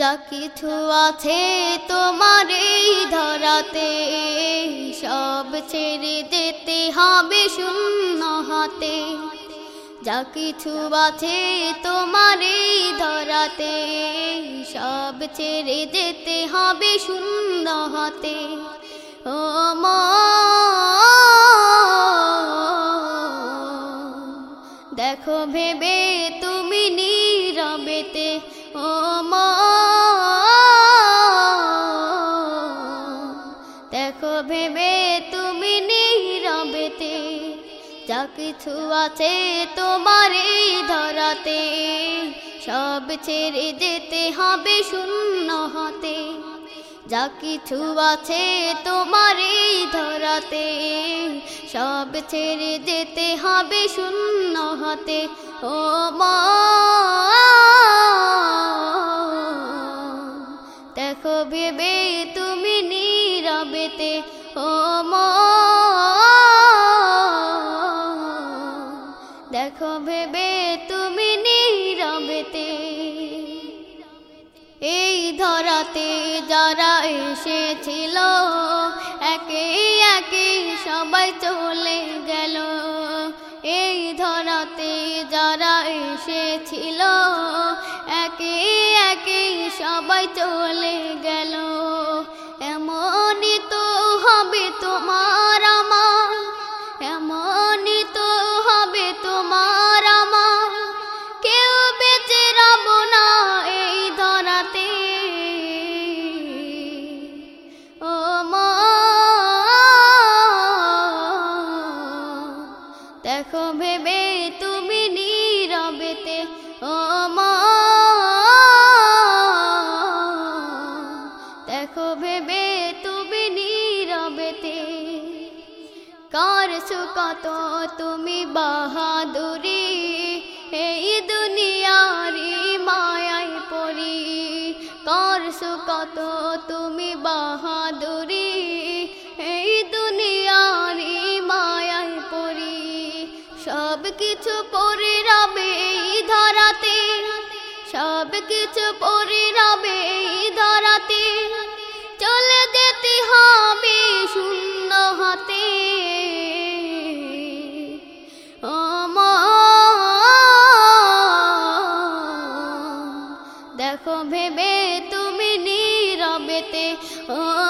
যা কিছু আছে তোমার এই ধরাতে, সব ছেড়ে যেতে হবে শূন্য হাতে। যা কিছু আছে তোমার এই ধরাতে, সব ছেড়ে যেতে হবে শূন্য হাতে। ও মা, দেখো ভেবে তুমি নীরবেতে ও মা দেখো, ভেবে তুমি নীরবেতে, যা কিছু আছে তোমার এই ধরাতে, সব ছেড়ে যেতে হবে শূন্য হাতে। যা কিছু আছে তোমার ধরাতে, সব ছেড়ে যেতে হবে শূন্য হাতে। ও মা দেখো ভেবে তুমি নীরবেতে, ও মা। দেখো ভেবে তুমি নীরবেতে, এই ধরাতে যারা এসেছিল, একে একে সবাই চলে গেল। এই ধরাতে যারা এসেছিল সবাই চলে গেল? এমনই তো হবে তোমার আমার, এমনই তো হবে তোমার আমার। কেউ বেঁচে রব না এই ধরাতে। ও মা, দেখো ভেবে তুমি নীরবেতে। ও মা দেখো ভেবে তুমি নীরবেতে। কার সুকত তুমি বাহাদুরি? এই দুনিয়ারি মায়ায় পড়ি। কার সুকত তুমি বাহাদুরি? এই দুনিয়ারি মায়ায় পড়ি। সব কিছু পরে রবে ধরাতে। সব কিছু পরে রবে এই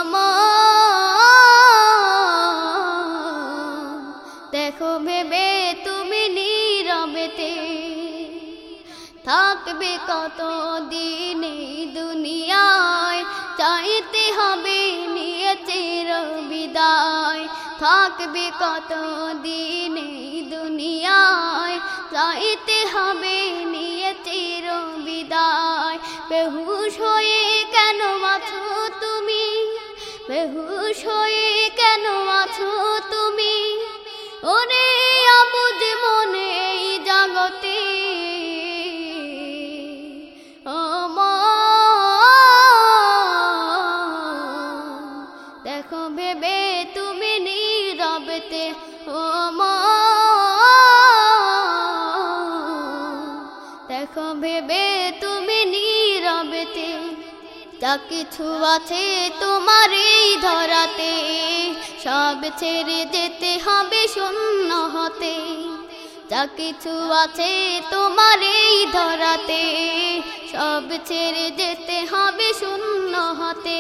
মা দেখো ভেবে তুমি নীরবেতে থাকবে কত দিন দুনিয়ায়? চাইতে হবে নিয়ে চির বিদায়। থাকবে কত দিন দুনিয়ায়? চাইতে হবে বেহুশ হয়ে যা কিছু আছে তোমার এই ধরাতে, সব ছেড়ে যেতে হবে শূন্য হতে। যা কিছু আছে তোমার এই ধরাতে, সব ছেড়ে যেতে হবে শূন্য হতে।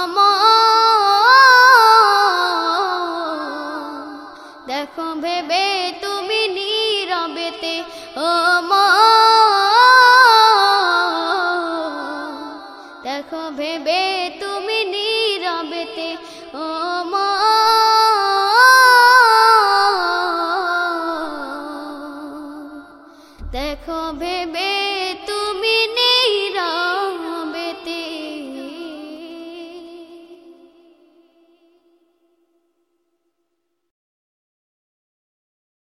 আমা ভেবে